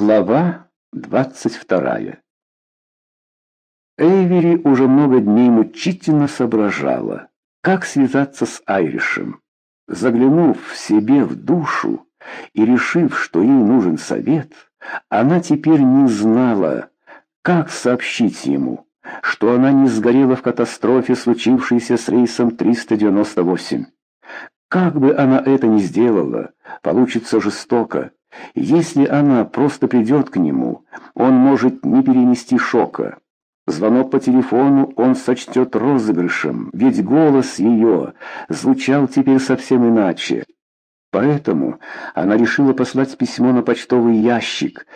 Глава 22 Эйвери уже много дней мучительно соображала, как связаться с Айришем. Заглянув в себе в душу и решив, что ей нужен совет, она теперь не знала, как сообщить ему, что она не сгорела в катастрофе, случившейся с рейсом 398. Как бы она это ни сделала, получится жестоко. Если она просто придет к нему, он может не перенести шока. Звонок по телефону он сочтет розыгрышем, ведь голос ее звучал теперь совсем иначе. Поэтому она решила послать письмо на почтовый ящик,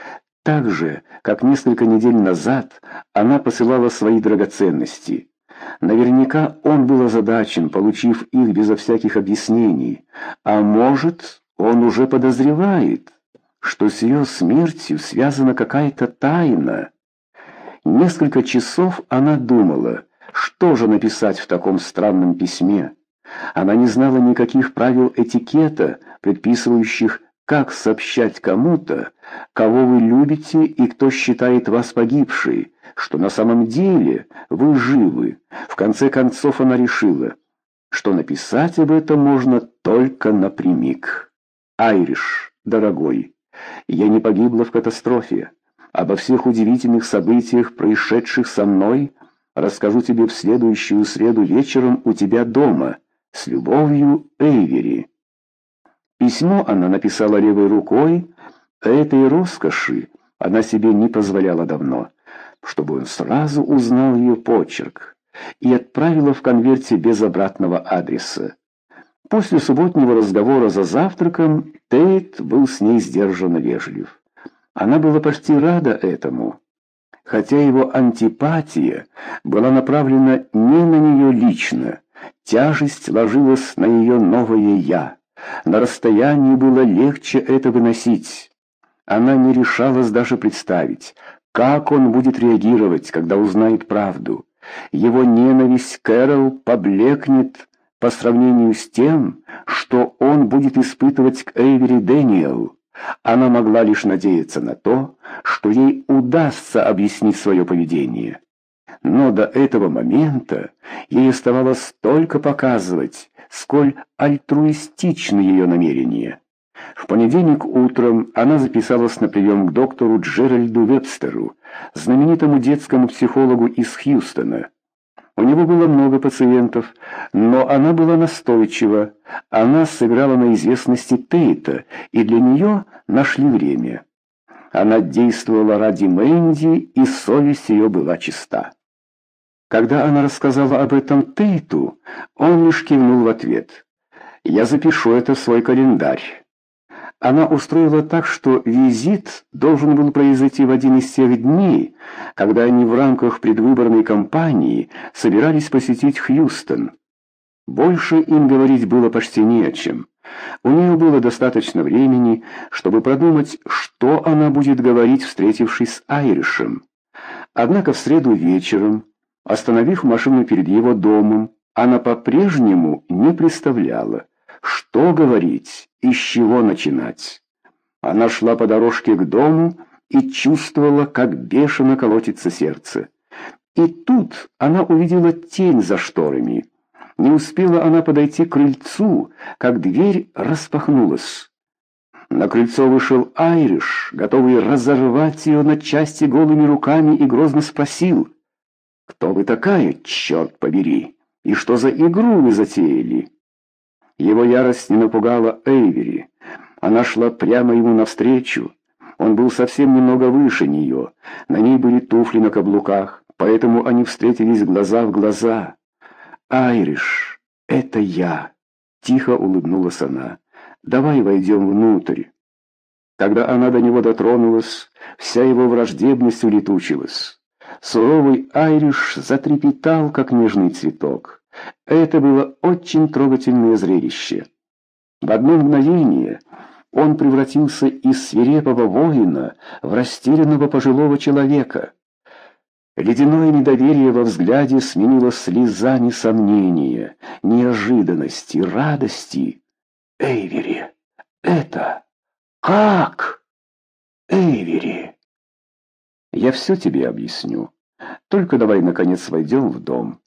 так же, как несколько недель назад она посылала свои драгоценности. Наверняка он был озадачен, получив их безо всяких объяснений. А может, он уже подозревает, что с ее смертью связана какая-то тайна. Несколько часов она думала, что же написать в таком странном письме. Она не знала никаких правил этикета, предписывающих, как сообщать кому-то, кого вы любите и кто считает вас погибшей, что на самом деле вы живы. В конце концов она решила, что написать об этом можно только напрямик. «Айриш, дорогой, я не погибла в катастрофе. Обо всех удивительных событиях, происшедших со мной, расскажу тебе в следующую среду вечером у тебя дома. С любовью, Эйвери». Письмо она написала левой рукой, этой роскоши она себе не позволяла давно чтобы он сразу узнал ее почерк, и отправила в конверте без обратного адреса. После субботнего разговора за завтраком Тейт был с ней сдержанно вежлив. Она была почти рада этому, хотя его антипатия была направлена не на нее лично, тяжесть ложилась на ее новое «я». На расстоянии было легче это выносить. Она не решалась даже представить, как он будет реагировать, когда узнает правду? Его ненависть Кэрол поблекнет по сравнению с тем, что он будет испытывать к Эйвери Дэниел. Она могла лишь надеяться на то, что ей удастся объяснить свое поведение. Но до этого момента ей оставалось только показывать, сколь альтруистичны ее намерения. В понедельник утром она записалась на прием к доктору Джеральду Вебстеру, знаменитому детскому психологу из Хьюстона. У него было много пациентов, но она была настойчива. Она сыграла на известности Тейта, и для нее нашли время. Она действовала ради Мэнди, и совесть ее была чиста. Когда она рассказала об этом Тейту, он лишь кивнул в ответ. «Я запишу это в свой календарь». Она устроила так, что визит должен был произойти в один из тех дней, когда они в рамках предвыборной кампании собирались посетить Хьюстон. Больше им говорить было почти не о чем. У нее было достаточно времени, чтобы продумать, что она будет говорить, встретившись с Айришем. Однако в среду вечером, остановив машину перед его домом, она по-прежнему не представляла, что говорить и с чего начинать? Она шла по дорожке к дому и чувствовала, как бешено колотится сердце. И тут она увидела тень за шторами. Не успела она подойти к крыльцу, как дверь распахнулась. На крыльцо вышел Айриш, готовый разорвать ее на части голыми руками, и грозно спросил, «Кто вы такая, черт побери, и что за игру вы затеяли?» Его ярость не напугала Эйвери. Она шла прямо ему навстречу. Он был совсем немного выше нее. На ней были туфли на каблуках, поэтому они встретились глаза в глаза. «Айриш, это я!» — тихо улыбнулась она. «Давай войдем внутрь». Когда она до него дотронулась, вся его враждебность улетучилась. Суровый Айриш затрепетал, как нежный цветок. Это было очень трогательное зрелище. В одно мгновение он превратился из свирепого воина в растерянного пожилого человека. Ледяное недоверие во взгляде сменилось слезами сомнения, неожиданности, радости. «Эйвери, это как?» Эйвери!» «Я все тебе объясню. Только давай, наконец, войдем в дом».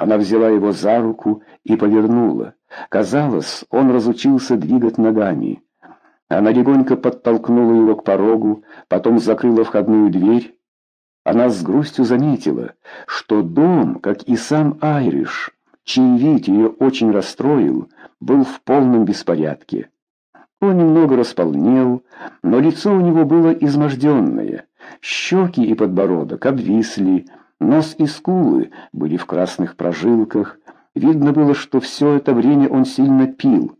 Она взяла его за руку и повернула. Казалось, он разучился двигать ногами. Она легонько подтолкнула его к порогу, потом закрыла входную дверь. Она с грустью заметила, что дом, как и сам Айриш, чей вид ее очень расстроил, был в полном беспорядке. Он немного располнел, но лицо у него было изможденное, щеки и подбородок обвисли, Нос и скулы были в красных прожилках. Видно было, что все это время он сильно пил.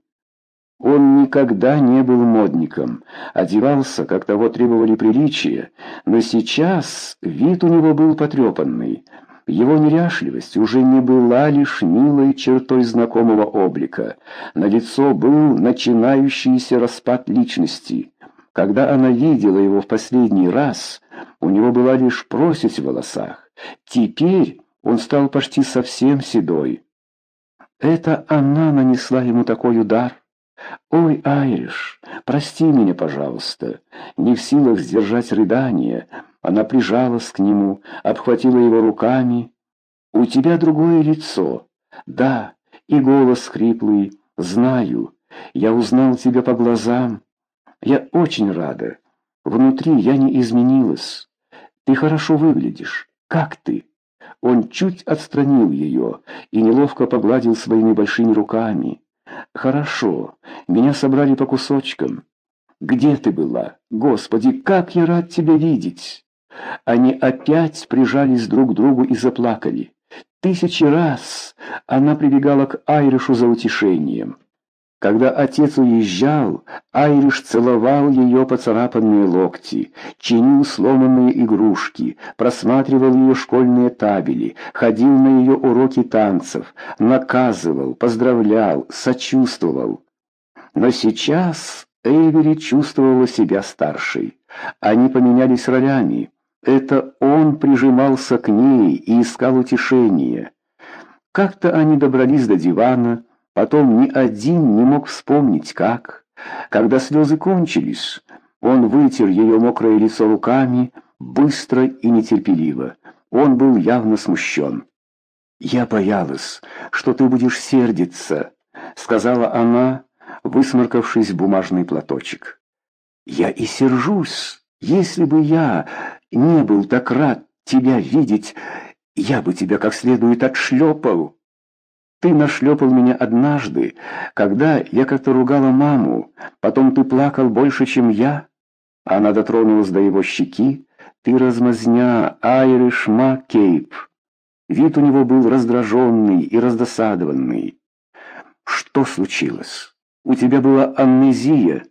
Он никогда не был модником, одевался, как того требовали приличия, но сейчас вид у него был потрепанный. Его неряшливость уже не была лишь милой чертой знакомого облика. На лицо был начинающийся распад личности. Когда она видела его в последний раз, у него была лишь просить в волосах. Теперь он стал почти совсем седой. Это она нанесла ему такой удар. «Ой, Айриш, прости меня, пожалуйста». Не в силах сдержать рыдание, она прижалась к нему, обхватила его руками. «У тебя другое лицо. Да, и голос хриплый. Знаю, я узнал тебя по глазам. Я очень рада. Внутри я не изменилась. Ты хорошо выглядишь. «Как ты?» Он чуть отстранил ее и неловко погладил своими большими руками. «Хорошо, меня собрали по кусочкам. Где ты была? Господи, как я рад тебя видеть!» Они опять прижались друг к другу и заплакали. Тысячи раз она прибегала к Айришу за утешением. Когда отец уезжал, Айриш целовал ее поцарапанные локти, чинил сломанные игрушки, просматривал ее школьные табели, ходил на ее уроки танцев, наказывал, поздравлял, сочувствовал. Но сейчас Эйвери чувствовала себя старшей. Они поменялись ролями. Это он прижимался к ней и искал утешения. Как-то они добрались до дивана, Потом ни один не мог вспомнить, как. Когда слезы кончились, он вытер ее мокрое лицо руками, быстро и нетерпеливо. Он был явно смущен. «Я боялась, что ты будешь сердиться», — сказала она, высморкавшись в бумажный платочек. «Я и сержусь. Если бы я не был так рад тебя видеть, я бы тебя как следует отшлепал». Ты нашлепал меня однажды, когда я как-то ругала маму, потом ты плакал больше, чем я. Она дотронулась до его щеки. Ты размазня, Айриш Маккейп. Вид у него был раздраженный и раздосадованный. Что случилось? У тебя была амнезия?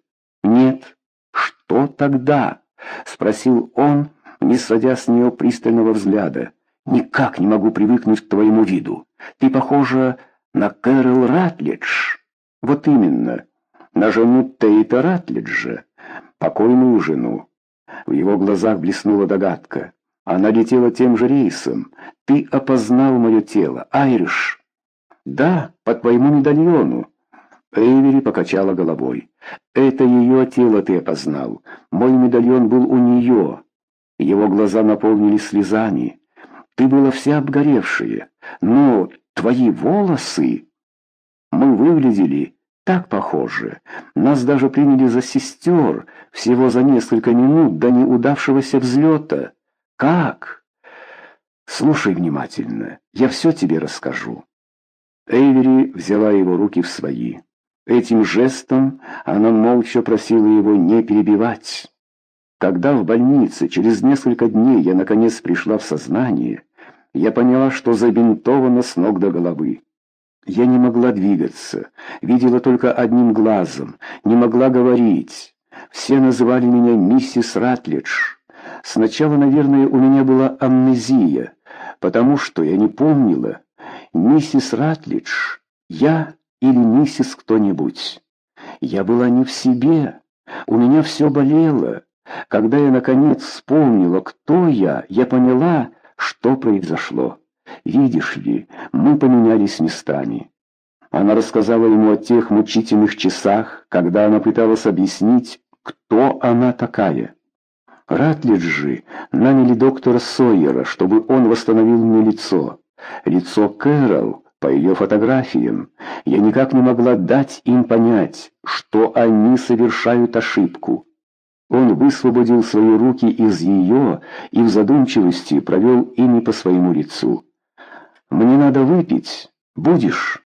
Нет. Что тогда? Спросил он, не сводя с нее пристального взгляда. Никак не могу привыкнуть к твоему виду. Ты похожа на Кэрол Ратлидж. Вот именно, на жену Тейта Ратлиджа, покойную жену. В его глазах блеснула догадка. Она летела тем же рейсом. Ты опознал мое тело, Айриш. Да, по твоему медальону. Эйвери покачала головой. Это ее тело ты опознал. Мой медальон был у нее. Его глаза наполнились слезами. Ты была вся обгоревшая, но твои волосы... Мы выглядели так похоже. Нас даже приняли за сестер всего за несколько минут до неудавшегося взлета. Как? Слушай внимательно, я все тебе расскажу. Эйвери взяла его руки в свои. Этим жестом она молча просила его не перебивать. Когда в больнице через несколько дней я наконец пришла в сознание, я поняла, что забинтована с ног до головы. Я не могла двигаться, видела только одним глазом, не могла говорить. Все называли меня миссис Ратлидж. Сначала, наверное, у меня была амнезия, потому что я не помнила, миссис Ратлидж, я или миссис кто-нибудь. Я была не в себе, у меня все болело. Когда я, наконец, вспомнила, кто я, я поняла, что произошло? Видишь ли, мы поменялись местами. Она рассказала ему о тех мучительных часах, когда она пыталась объяснить, кто она такая. Ратлиджи наняли доктора Сойера, чтобы он восстановил мне лицо. Лицо Кэрол по ее фотографиям. Я никак не могла дать им понять, что они совершают ошибку. Он высвободил свои руки из ее и в задумчивости провел ими по своему лицу. «Мне надо выпить. Будешь?»